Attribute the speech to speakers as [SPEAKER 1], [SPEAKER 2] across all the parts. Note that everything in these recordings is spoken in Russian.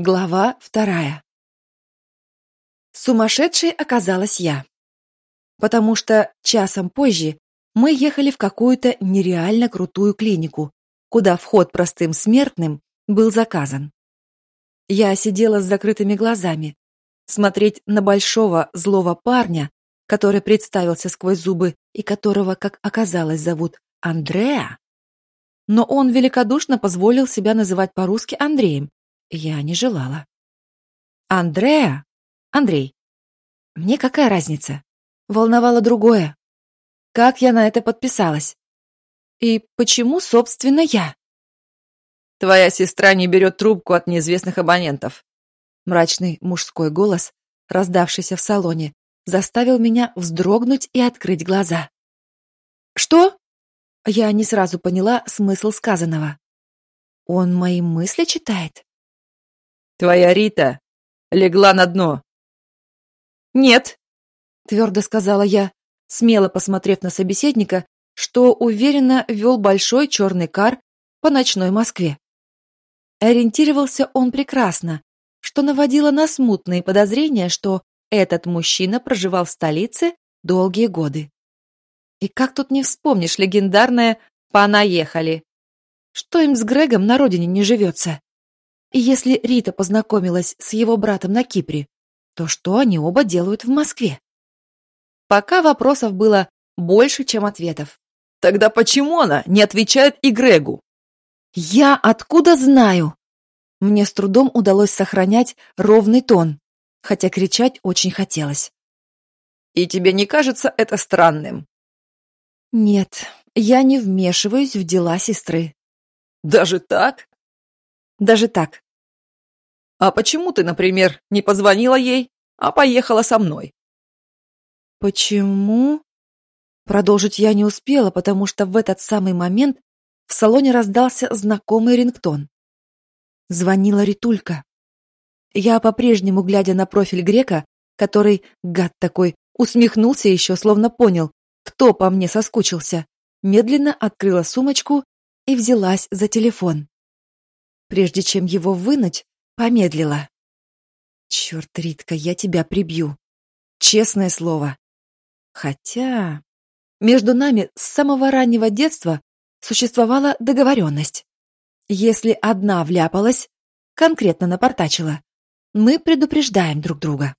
[SPEAKER 1] Глава вторая. Сумасшедшей оказалась я. Потому что часом позже мы ехали в какую-то нереально крутую клинику, куда вход простым смертным был заказан. Я сидела с закрытыми глазами. Смотреть на большого злого парня, который представился сквозь зубы и которого, как оказалось, зовут Андреа. Но он великодушно позволил себя называть по-русски Андреем, я не желала. Андреа? Андрей. Мне какая разница? Волновало другое. Как я на это подписалась? И почему, собственно, я?
[SPEAKER 2] Твоя сестра не берет трубку от неизвестных абонентов.
[SPEAKER 1] Мрачный мужской голос, раздавшийся в салоне, заставил меня вздрогнуть и открыть глаза. Что? Я не сразу поняла смысл сказанного. Он мои мысли читает?
[SPEAKER 2] Твоя Рита легла на дно.
[SPEAKER 1] Нет, твердо сказала я, смело посмотрев на собеседника, что уверенно вел большой черный кар по ночной Москве. Ориентировался он прекрасно, что наводило на смутные подозрения, что этот мужчина проживал в столице долгие годы. И как тут не вспомнишь легендарное «понаехали»? Что им с Грегом на родине не живется? И если Рита познакомилась с его братом на Кипре, то что они оба делают в Москве? Пока вопросов было больше, чем ответов.
[SPEAKER 2] Тогда почему она не отвечает и Грегу?
[SPEAKER 1] Я откуда знаю? Мне с трудом удалось сохранять ровный тон, хотя кричать очень хотелось.
[SPEAKER 2] И тебе не кажется это странным?
[SPEAKER 1] Нет, я не вмешиваюсь в дела сестры.
[SPEAKER 2] Даже так?
[SPEAKER 1] Даже так.
[SPEAKER 2] А почему ты, например, не позвонила ей, а поехала со мной?
[SPEAKER 1] Почему? Продолжить я не успела, потому что в этот самый момент в салоне раздался знакомый рингтон. Звонила Ритулька. Я, по-прежнему глядя на профиль грека, который, гад такой, усмехнулся еще, словно понял, кто по мне соскучился, медленно открыла сумочку и взялась за телефон прежде чем его вынуть, помедлила. Черт, Ритка, я тебя прибью. Честное слово. Хотя между нами с самого раннего детства существовала договоренность. Если одна вляпалась, конкретно напортачила, мы предупреждаем друг друга.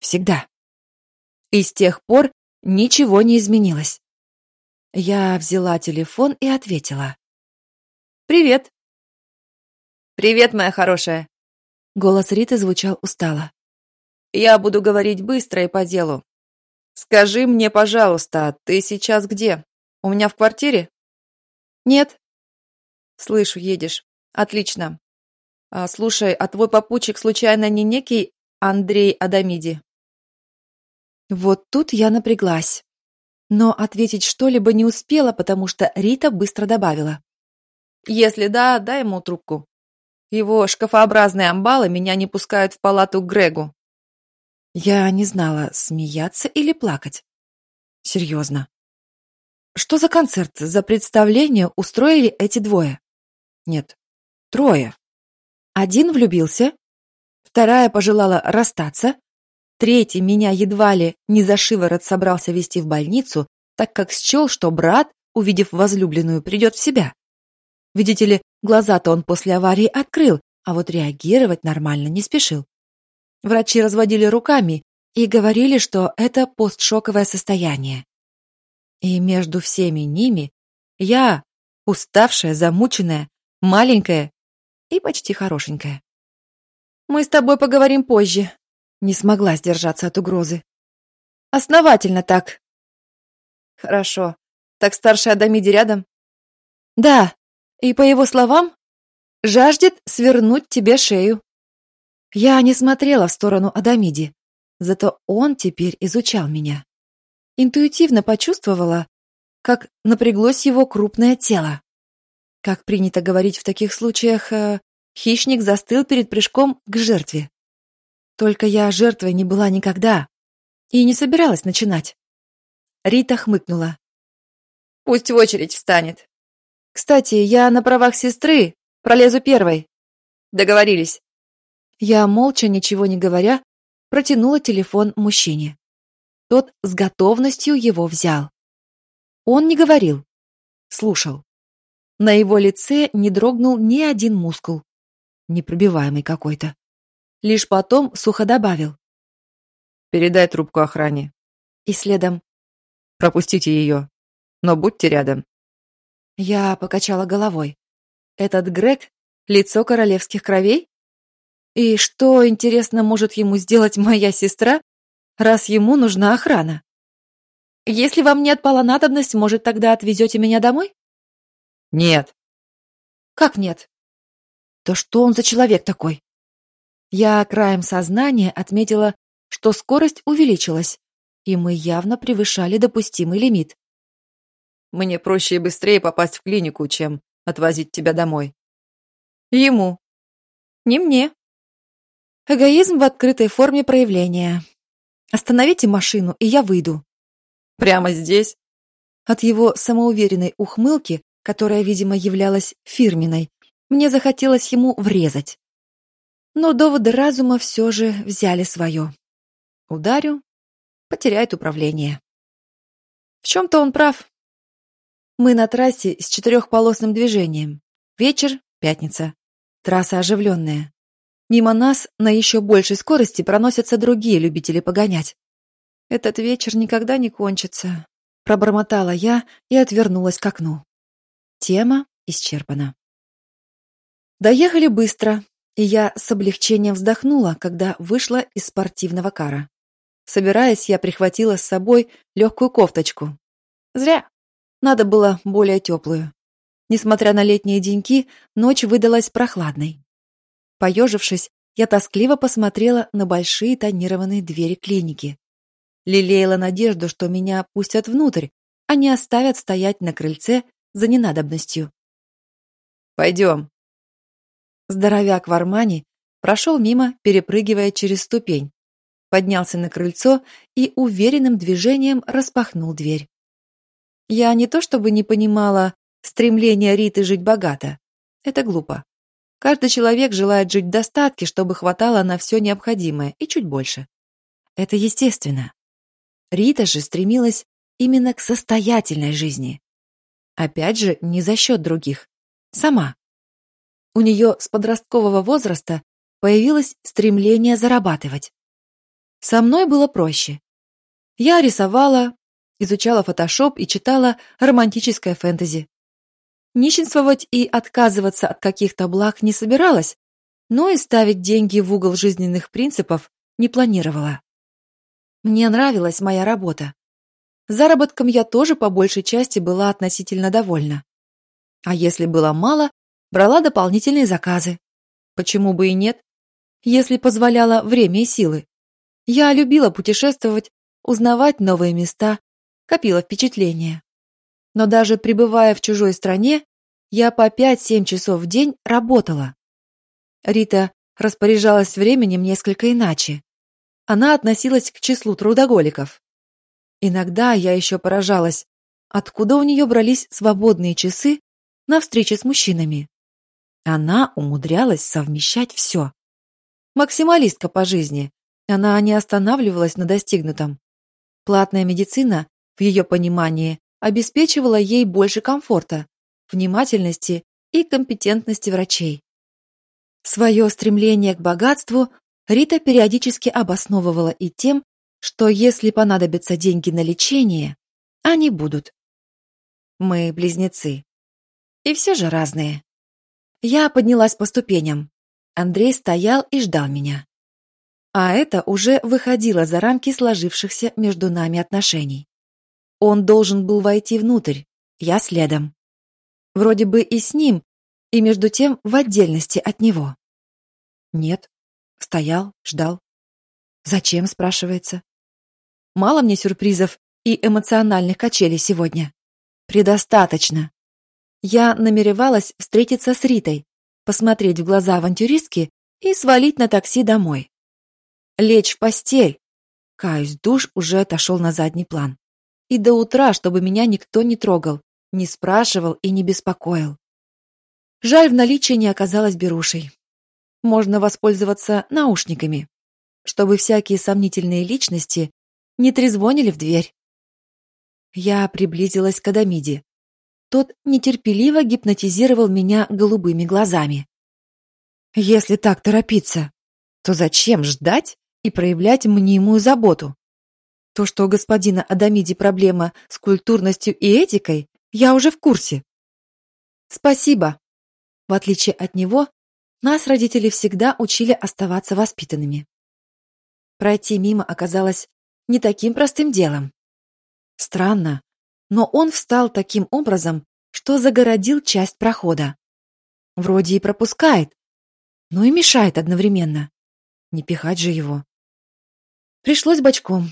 [SPEAKER 1] Всегда. И с тех пор ничего не изменилось. Я взяла телефон и ответила. «Привет.
[SPEAKER 2] «Привет, моя хорошая!»
[SPEAKER 1] Голос Риты звучал устало.
[SPEAKER 2] «Я буду говорить быстро и по делу. Скажи мне, пожалуйста, ты сейчас где? У меня в квартире?»
[SPEAKER 1] «Нет».
[SPEAKER 2] «Слышу, едешь. Отлично. А, слушай, а твой попутчик случайно не некий Андрей Адамиди?»
[SPEAKER 1] Вот тут я напряглась. Но ответить что-либо не успела, потому что Рита быстро добавила.
[SPEAKER 2] «Если да, дай ему трубку. Его шкафообразные амбалы меня не пускают в палату к Грегу.
[SPEAKER 1] Я не знала, смеяться или плакать. Серьезно. Что за концерт, за представление устроили эти двое? Нет, трое. Один влюбился, вторая пожелала расстаться, третий меня едва ли не за шиворот собрался вести в больницу, так как счел, что брат, увидев возлюбленную, придет в себя. Видите ли, глаза-то он после аварии открыл, а вот реагировать нормально не спешил. Врачи разводили руками и говорили, что это постшоковое состояние. И между всеми ними я, уставшая, замученная, маленькая и почти хорошенькая. «Мы с тобой поговорим позже», — не смогла сдержаться от угрозы. «Основательно так».
[SPEAKER 2] «Хорошо. Так старшая Адамиди рядом?»
[SPEAKER 1] «Да, и, по его словам, жаждет свернуть тебе шею. Я не смотрела в сторону Адамиди, зато он теперь изучал меня. Интуитивно почувствовала, как напряглось его крупное тело. Как принято говорить в таких случаях, э, хищник застыл перед прыжком к жертве. Только я жертвой не была никогда и не собиралась начинать. Рита хмыкнула.
[SPEAKER 2] «Пусть в очередь встанет.
[SPEAKER 1] Кстати, я на правах сестры пролезу первой.
[SPEAKER 2] Договорились.
[SPEAKER 1] Я, молча, ничего не говоря, протянула телефон мужчине. Тот с готовностью его взял. Он не говорил, слушал. На его лице не дрогнул ни один мускул. Непробиваемый какой-то. Лишь потом сухо добавил.
[SPEAKER 2] «Передай трубку охране».
[SPEAKER 1] И следом.
[SPEAKER 2] «Пропустите ее, но будьте рядом».
[SPEAKER 1] Я покачала головой. Этот Грег — лицо королевских кровей? И что, интересно, может ему сделать моя сестра, раз ему нужна охрана? Если вам не отпала надобность, может, тогда отвезете меня домой?
[SPEAKER 2] Нет.
[SPEAKER 1] Как нет? То что он за человек такой? Я краем сознания отметила, что скорость увеличилась, и мы явно превышали допустимый лимит.
[SPEAKER 2] Мне проще и быстрее попасть в клинику, чем отвозить тебя домой. Ему. Не мне.
[SPEAKER 1] Эгоизм в открытой форме проявления. Остановите машину, и я выйду.
[SPEAKER 2] Прямо здесь?»
[SPEAKER 1] От его самоуверенной ухмылки, которая, видимо, являлась фирменной, мне захотелось ему врезать. Но доводы разума все же взяли свое. Ударю, потеряет управление. В чем-то он прав. Мы на трассе с четырехполосным движением. Вечер, пятница. Трасса оживленная. Мимо нас на еще большей скорости проносятся другие любители погонять. Этот вечер никогда не кончится, пробормотала я и отвернулась к окну. Тема исчерпана. Доехали быстро, и я с облегчением вздохнула, когда вышла из спортивного кара. Собираясь, я прихватила с собой легкую кофточку. Зря. Надо было более теплую. Несмотря на летние деньки, ночь выдалась прохладной. Поежившись, я тоскливо посмотрела на большие тонированные двери клиники. Лелеяла надежду, что меня пустят внутрь, а не оставят стоять на крыльце за ненадобностью.
[SPEAKER 2] «Пойдем».
[SPEAKER 1] Здоровяк в армане прошел мимо, перепрыгивая через ступень, поднялся на крыльцо и уверенным движением распахнул дверь. Я не то чтобы не понимала стремления Риты жить богато. Это глупо. Каждый человек желает жить в достатке, чтобы хватало на все необходимое и чуть больше. Это естественно. Рита же стремилась именно к состоятельной жизни. Опять же, не за счет других. Сама. У нее с подросткового возраста появилось стремление зарабатывать. Со мной было проще. Я рисовала, изучала фотошоп и читала романтическое фэнтези. Нищенствовать и отказываться от каких-то благ не собиралась, но и ставить деньги в угол жизненных принципов не планировала. Мне нравилась моя работа. Заработком я тоже по большей части была относительно довольна. А если было мало, брала дополнительные заказы. Почему бы и нет? Если позволяло время и силы. Я любила путешествовать, узнавать новые места, копила впечатления. Но даже пребывая в чужой стране, я по 5-7 часов в день работала. Рита распоряжалась временем несколько иначе она относилась к числу трудоголиков. Иногда я еще поражалась, откуда у нее брались свободные часы на встречи с мужчинами. Она умудрялась совмещать все. Максималистка по жизни, она не останавливалась на достигнутом. Платная медицина, в ее понимании, обеспечивала ей больше комфорта, внимательности и компетентности врачей. Свое стремление к богатству Рита периодически обосновывала и тем, что если понадобятся деньги на лечение, они будут. Мы близнецы. И все же разные. Я поднялась по ступеням. Андрей стоял и ждал меня. А это уже выходило за рамки сложившихся между нами отношений. Он должен был войти внутрь, я следом. Вроде бы и с ним, и между тем в отдельности от него. Нет, Стоял, ждал. Зачем, спрашивается. Мало мне сюрпризов и эмоциональных качелей сегодня. Предостаточно. Я намеревалась встретиться с Ритой, посмотреть в глаза авантюристки и свалить на такси домой. Лечь в постель. Каюсь, душ уже отошел на задний план. И до утра, чтобы меня никто не трогал, не спрашивал и не беспокоил. Жаль, в наличии не оказалось берушей. можно воспользоваться наушниками, чтобы всякие сомнительные личности не трезвонили в дверь. Я приблизилась к Адамиде. Тот нетерпеливо гипнотизировал меня голубыми глазами. Если так торопиться, то зачем ждать и проявлять мнимую заботу? То, что у господина Адамиди проблема с культурностью и этикой, я уже в курсе. Спасибо. В отличие от него, нас родители всегда учили оставаться воспитанными. Пройти мимо оказалось не таким простым делом. Странно, но он встал таким образом, что загородил часть прохода. Вроде и пропускает, но и мешает одновременно. Не пихать же его. Пришлось бочком.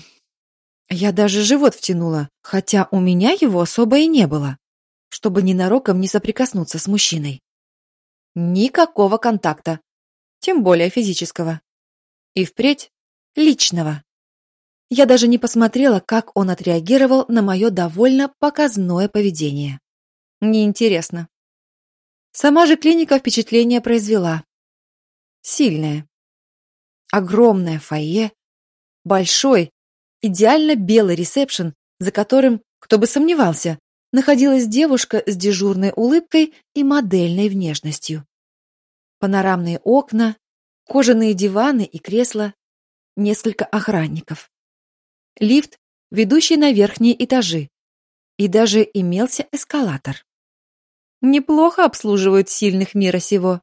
[SPEAKER 1] Я даже живот втянула, хотя у меня его особо и не было, чтобы ненароком не соприкоснуться с мужчиной. Никакого контакта, тем более физического. И впредь личного. Я даже не посмотрела, как он отреагировал на мое довольно показное поведение. Неинтересно. Сама же клиника впечатление произвела. Сильное. Огромное фойе, большой, идеально белый ресепшн, за которым, кто бы сомневался, находилась девушка с дежурной улыбкой и модельной внешностью. Панорамные окна, кожаные диваны и кресла, несколько охранников лифт, ведущий на верхние этажи, и даже имелся эскалатор. Неплохо обслуживают сильных мира сего.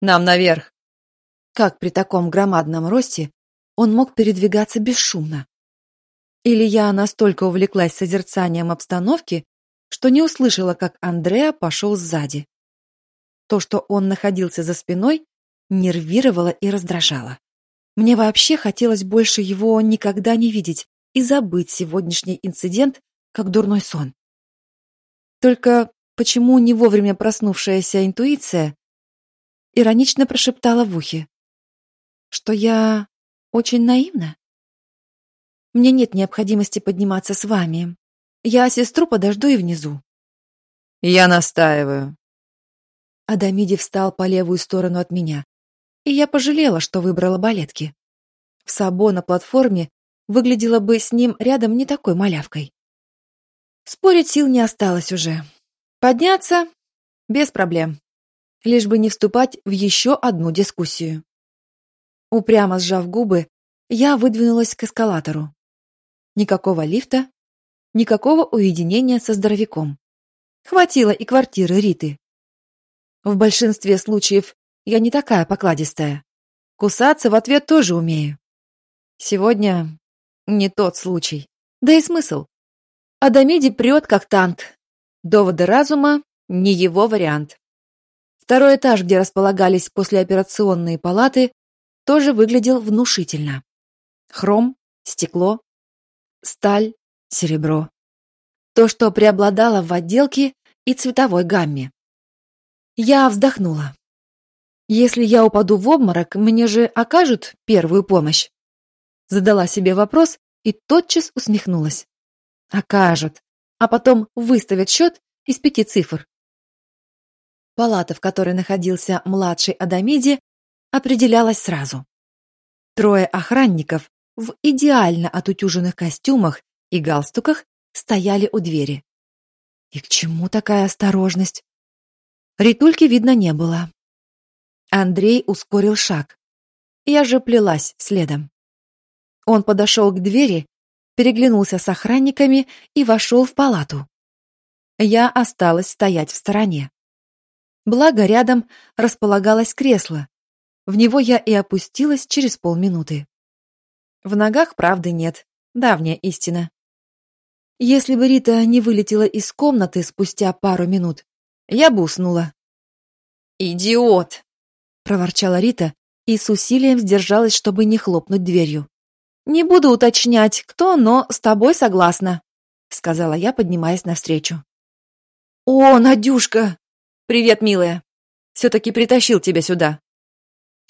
[SPEAKER 1] Нам наверх. Как при таком громадном росте он мог передвигаться бесшумно? Или я настолько увлеклась созерцанием обстановки, что не услышала, как Андреа пошел сзади. То, что он находился за спиной, нервировало и раздражало. Мне вообще хотелось больше его никогда не видеть и забыть сегодняшний инцидент, как дурной сон. Только почему не вовремя проснувшаяся интуиция иронично прошептала в ухе, что я очень наивна? Мне нет необходимости подниматься с вами. Я сестру подожду и внизу.
[SPEAKER 2] Я настаиваю.
[SPEAKER 1] Адамиди встал по левую сторону от меня, и я пожалела, что выбрала балетки. В Сабо на платформе выглядела бы с ним рядом не такой малявкой. Спорить сил не осталось уже. Подняться — без проблем. Лишь бы не вступать в еще одну дискуссию. Упрямо сжав губы, я выдвинулась к эскалатору. Никакого лифта, никакого уединения со здоровяком. Хватило и квартиры Риты. В большинстве случаев я не такая покладистая. Кусаться в ответ тоже умею. Сегодня не тот случай. Да и смысл. Адамиди прет, как танк. Доводы разума — не его вариант. Второй этаж, где располагались послеоперационные палаты, тоже выглядел внушительно. Хром, стекло, сталь, серебро. То, что преобладало в отделке и цветовой гамме. Я вздохнула. Если я упаду в обморок, мне же окажут первую помощь. Задала себе вопрос и тотчас усмехнулась. Окажут, а потом выставят счет из пяти цифр. Палата, в которой находился младший Адамиди, определялась сразу. Трое охранников в идеально отутюженных костюмах и галстуках стояли у двери. И к чему такая осторожность? Ритульки видно не было. Андрей ускорил шаг. Я же плелась следом. Он подошел к двери, переглянулся с охранниками и вошел в палату. Я осталась стоять в стороне. Благо, рядом располагалось кресло. В него я и опустилась через полминуты. В ногах правды нет, давняя истина. Если бы Рита не вылетела из комнаты спустя пару минут, я бы уснула. «Идиот!» проворчала Рита и с усилием сдержалась, чтобы не хлопнуть дверью. «Не буду уточнять, кто, но с тобой согласна», — сказала я, поднимаясь навстречу. «О, Надюшка! Привет, милая! Все-таки притащил тебя сюда».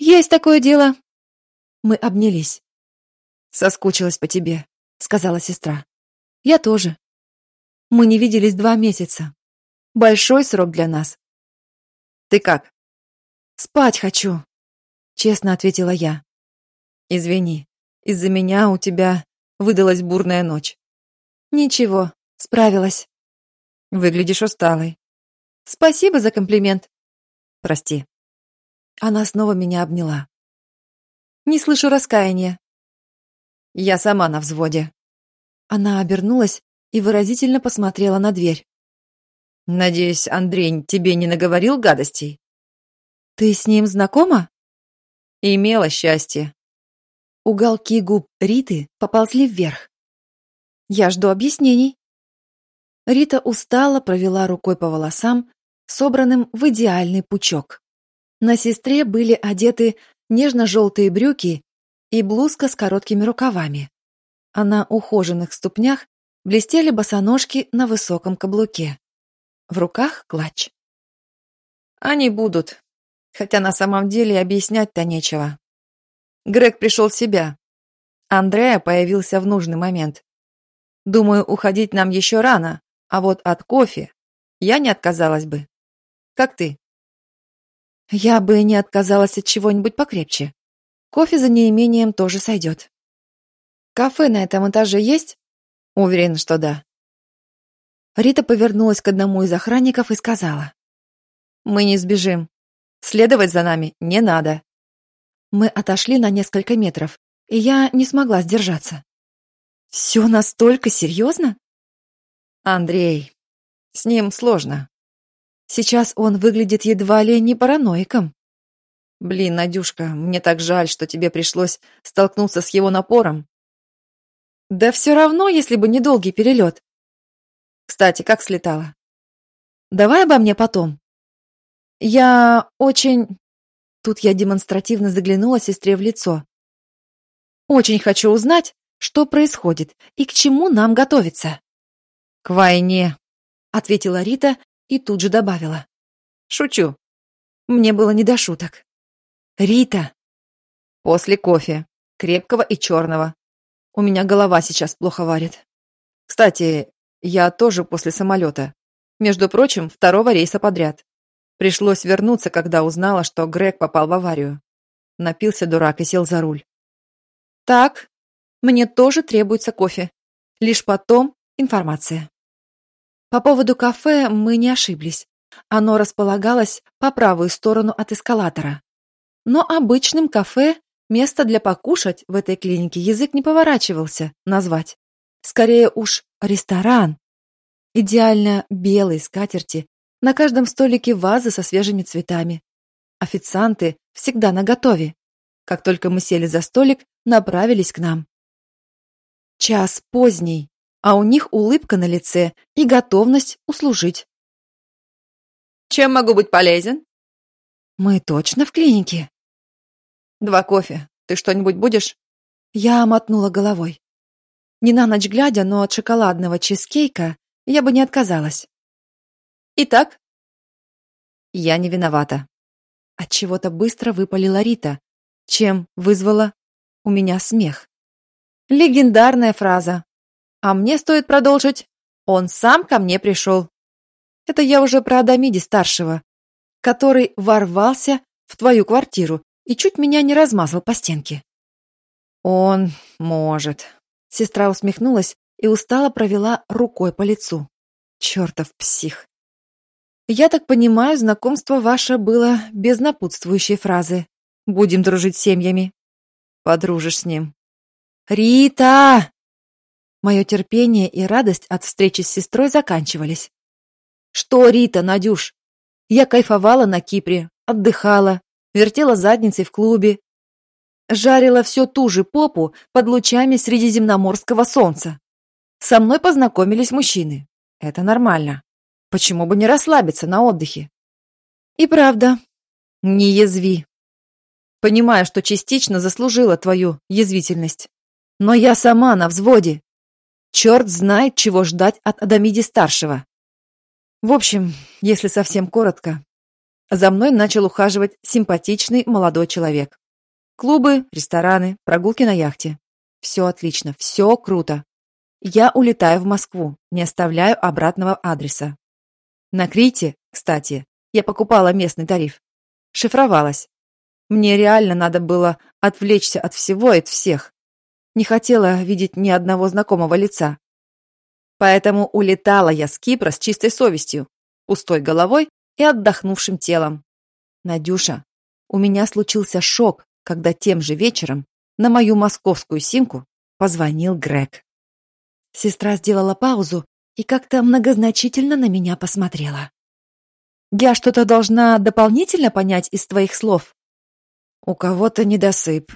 [SPEAKER 1] «Есть такое дело». Мы обнялись. «Соскучилась по тебе», — сказала сестра. «Я тоже. Мы не виделись два месяца. Большой срок для нас». «Ты как?» Спать хочу, честно ответила я.
[SPEAKER 2] Извини, из-за меня у тебя выдалась бурная ночь.
[SPEAKER 1] Ничего, справилась.
[SPEAKER 2] Выглядишь усталой.
[SPEAKER 1] Спасибо за комплимент.
[SPEAKER 2] Прости.
[SPEAKER 1] Она снова меня обняла. Не слышу раскаяния.
[SPEAKER 2] Я сама на взводе.
[SPEAKER 1] Она обернулась и выразительно посмотрела на дверь.
[SPEAKER 2] Надеюсь, Андрей тебе не наговорил гадостей?
[SPEAKER 1] Ты с ним знакома?
[SPEAKER 2] Имела счастье.
[SPEAKER 1] Уголки губ Риты поползли вверх. Я жду объяснений. Рита устало провела рукой по волосам, собранным в идеальный пучок. На сестре были одеты нежно-желтые брюки и блузка с короткими рукавами а на ухоженных ступнях блестели босоножки на высоком каблуке. В руках клатч.
[SPEAKER 2] Они будут, хотя на самом деле объяснять-то нечего. Грег пришел в себя. Андреа появился в нужный момент. Думаю, уходить нам еще рано, а вот от кофе я не отказалась бы. Как ты?
[SPEAKER 1] Я бы не отказалась от чего-нибудь покрепче. Кофе за неимением тоже сойдет. Кафе на этом этаже есть?
[SPEAKER 2] Уверен, что да.
[SPEAKER 1] Рита повернулась к одному из охранников и сказала.
[SPEAKER 2] Мы не сбежим. Следовать за нами не надо.
[SPEAKER 1] Мы отошли на несколько метров, и я не смогла сдержаться. Все настолько серьезно?
[SPEAKER 2] Андрей, с ним сложно.
[SPEAKER 1] Сейчас он выглядит едва ли не параноиком.
[SPEAKER 2] Блин, Надюшка, мне так жаль, что тебе пришлось столкнуться с его напором.
[SPEAKER 1] Да все равно, если бы недолгий перелет.
[SPEAKER 2] Кстати, как слетала?
[SPEAKER 1] Давай обо мне потом. Я очень... Тут я демонстративно заглянула сестре в лицо. Очень хочу узнать, что происходит и к чему нам готовиться.
[SPEAKER 2] К войне,
[SPEAKER 1] ответила Рита и тут же добавила.
[SPEAKER 2] Шучу.
[SPEAKER 1] Мне было не до шуток. Рита.
[SPEAKER 2] После кофе, крепкого и черного, у меня голова сейчас плохо варит. Кстати, я тоже после самолета. Между прочим, второго рейса подряд. Пришлось вернуться, когда узнала, что Грег попал в аварию. Напился дурак и сел за руль.
[SPEAKER 1] Так, мне тоже требуется кофе. Лишь потом информация. По поводу кафе мы не ошиблись. Оно располагалось по правую сторону от эскалатора. Но обычным кафе Место для покушать в этой клинике язык не поворачивался назвать. Скорее уж ресторан. Идеально белые скатерти, на каждом столике вазы со свежими цветами. Официанты всегда наготове. Как только мы сели за столик, направились к нам. Час поздний, а у них улыбка на лице и готовность услужить.
[SPEAKER 2] «Чем могу быть полезен?»
[SPEAKER 1] «Мы точно в клинике?»
[SPEAKER 2] Два кофе. Ты что-нибудь будешь?
[SPEAKER 1] Я мотнула головой. Не на ночь глядя, но от шоколадного чизкейка я бы не отказалась.
[SPEAKER 2] Итак, я не виновата.
[SPEAKER 1] От чего-то быстро выпалила Рита, чем вызвала у меня смех. Легендарная фраза. А мне стоит продолжить. Он сам ко мне пришел. Это я уже про Адамиди старшего, который ворвался в твою квартиру и чуть меня не размазал по стенке.
[SPEAKER 2] «Он может».
[SPEAKER 1] Сестра усмехнулась и устало провела рукой по лицу. Чертов псих. Я так понимаю, знакомство ваше было без напутствующей фразы. Будем дружить семьями.
[SPEAKER 2] Подружишь с ним.
[SPEAKER 1] Рита! Мое терпение и радость от встречи с сестрой заканчивались. Что, Рита, Надюш? Я кайфовала на Кипре, отдыхала, вертела задницей в клубе, жарила всю ту же попу под лучами средиземноморского солнца. Со мной познакомились мужчины. Это нормально. Почему бы не расслабиться на отдыхе? И правда, не язви. Понимаю, что частично заслужила твою язвительность. Но я сама на взводе. Черт знает, чего ждать от Адамиди-старшего. В общем, если совсем коротко, за мной начал ухаживать симпатичный молодой человек. Клубы, рестораны, прогулки на яхте. Все отлично, все круто. Я улетаю в Москву, не оставляю обратного адреса. На Крите, кстати, я покупала местный тариф.
[SPEAKER 2] шифровалась. Мне реально надо было отвлечься от всего и от всех. Не хотела видеть ни одного знакомого лица. Поэтому улетала я с Кипра с чистой совестью, пустой головой и отдохнувшим телом. Надюша, у меня случился шок, когда тем же вечером на мою московскую симку позвонил Грег. Сестра сделала паузу и как-то многозначительно на меня посмотрела. «Я что-то должна дополнительно понять из твоих слов?» «У кого-то недосып».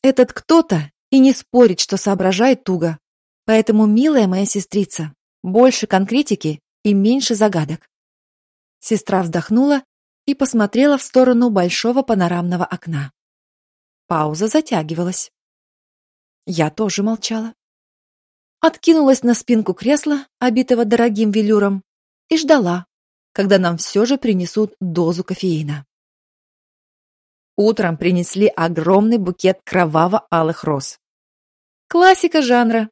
[SPEAKER 2] «Этот кто-то и не спорит, что соображает туго. Поэтому, милая моя сестрица, больше конкретики и меньше загадок». Сестра вздохнула и посмотрела в сторону большого панорамного окна. Пауза затягивалась. Я тоже молчала. Откинулась на спинку кресла, обитого дорогим велюром, и ждала, когда нам все же принесут дозу кофеина. Утром принесли огромный букет кроваво-алых роз. Классика жанра.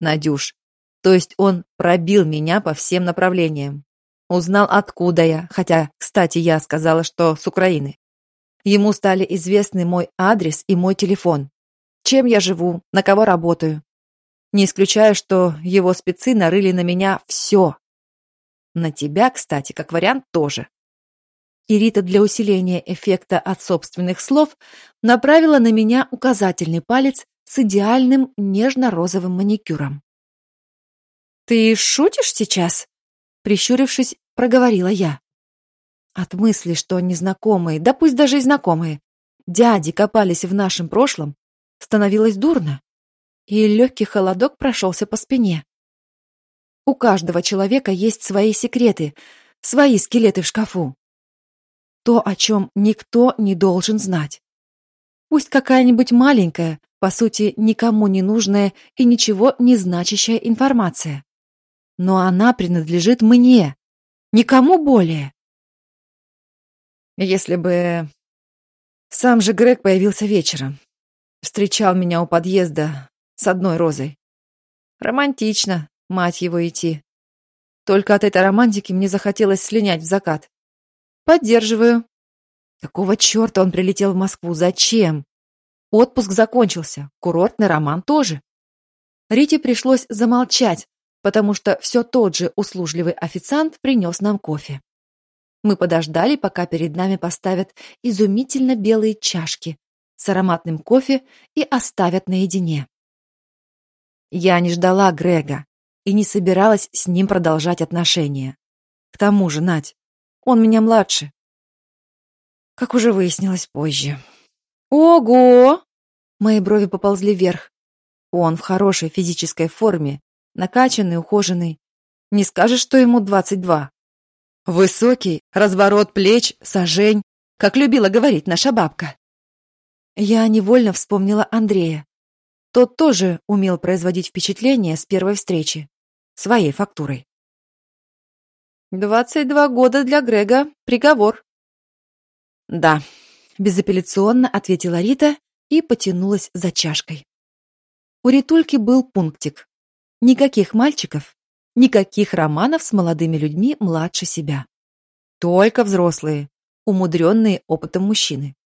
[SPEAKER 2] Надюш. То есть он пробил меня по всем направлениям. Узнал, откуда я, хотя, кстати, я сказала, что с Украины. Ему стали известны мой адрес и мой телефон. Чем я живу, на кого работаю. Не исключаю, что его спецы нарыли на меня все. На тебя, кстати, как вариант, тоже. И Рита для усиления эффекта от собственных слов направила на меня указательный палец с идеальным нежно-розовым маникюром. «Ты шутишь сейчас?» Прищурившись, проговорила я. От мысли, что незнакомые, да пусть даже и знакомые, дяди копались в нашем прошлом, становилось дурно, и легкий холодок прошелся по спине. У каждого человека есть свои секреты, свои скелеты в шкафу. То, о чем никто не должен знать. Пусть какая-нибудь маленькая, по сути, никому не нужная и ничего не значащая информация но она принадлежит мне, никому более. Если бы сам же Грег появился вечером, встречал меня у подъезда с одной розой. Романтично, мать его, идти. Только от этой романтики мне захотелось слинять в закат. Поддерживаю. Какого черта он прилетел в Москву? Зачем? Отпуск закончился, курортный роман тоже. Рите пришлось замолчать, потому что все тот же услужливый официант принес нам кофе. Мы подождали, пока перед нами поставят изумительно белые чашки с ароматным кофе и оставят наедине. Я не ждала Грега и не собиралась с ним продолжать отношения. К тому же, Надь, он меня младше. Как уже выяснилось позже. Ого! Мои брови поползли вверх. Он в хорошей физической форме накачанный, ухоженный. Не скажешь, что ему двадцать два. Высокий, разворот плеч, сажень, как любила говорить наша бабка. Я невольно вспомнила Андрея. Тот тоже умел производить впечатление с первой встречи. Своей фактурой. «Двадцать два года для Грега. Приговор». «Да», — безапелляционно ответила Рита и потянулась за чашкой. У Ритульки был пунктик. Никаких мальчиков, никаких романов с молодыми людьми младше себя. Только взрослые, умудренные опытом мужчины.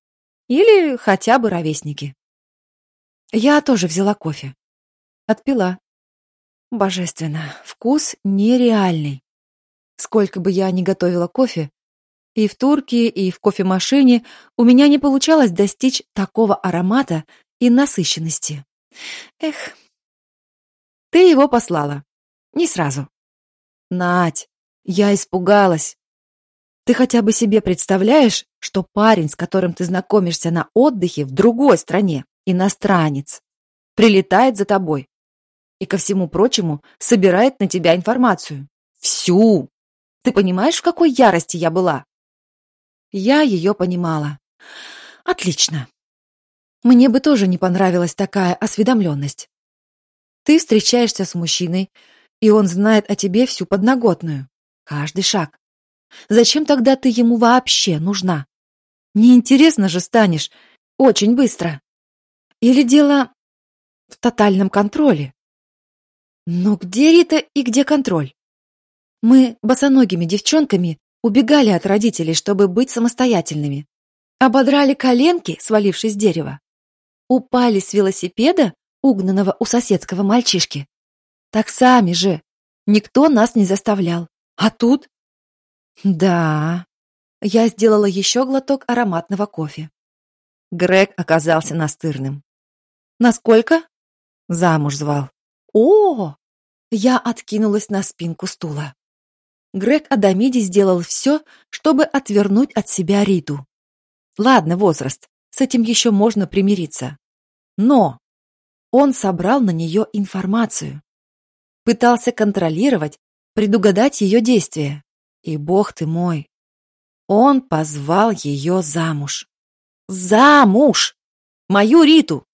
[SPEAKER 2] Или хотя бы ровесники. Я тоже взяла кофе. Отпила. Божественно. Вкус нереальный. Сколько бы я ни готовила кофе, и в турке, и в кофемашине у меня не получалось достичь такого аромата и насыщенности. Эх, ты его послала. Не сразу. Нать, я испугалась. Ты хотя бы себе представляешь, что парень, с которым ты знакомишься на отдыхе в другой стране, иностранец, прилетает за тобой и, ко всему прочему, собирает на тебя информацию. Всю. Ты понимаешь, в какой ярости я была? Я ее понимала. Отлично. Мне бы тоже не понравилась такая осведомленность. Ты встречаешься с мужчиной, и он знает о тебе всю подноготную. Каждый шаг. Зачем тогда ты ему вообще нужна? Неинтересно же станешь. Очень быстро. Или дело в тотальном контроле? Но где Рита и где контроль? Мы босоногими девчонками
[SPEAKER 1] убегали от родителей, чтобы быть самостоятельными. Ободрали коленки, свалившись с дерева. Упали с велосипеда, угнанного у соседского мальчишки. Так сами же. Никто нас не заставлял. А тут? Да. Я сделала еще глоток ароматного кофе.
[SPEAKER 2] Грег оказался настырным.
[SPEAKER 1] Насколько?
[SPEAKER 2] Замуж звал.
[SPEAKER 1] О! Я откинулась на спинку стула. Грег Адамиди сделал все, чтобы отвернуть от себя Риту. Ладно, возраст, с этим еще можно примириться. Но он собрал на нее информацию. Пытался контролировать, предугадать ее действия. И, бог ты мой, он позвал ее замуж. Замуж! Мою Риту!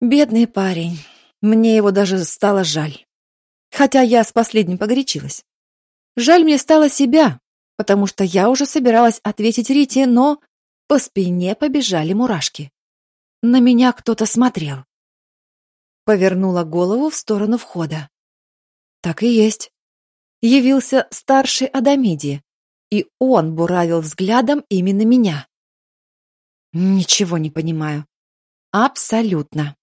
[SPEAKER 1] Бедный парень. Мне его даже стало жаль. Хотя я с последним погорячилась. Жаль мне стало себя, потому что я уже собиралась ответить Рите, но по спине побежали мурашки. На меня кто-то смотрел. Повернула голову в сторону входа. Так и есть. Явился старший Адамиди, и он буравил взглядом именно меня. Ничего не понимаю. Абсолютно.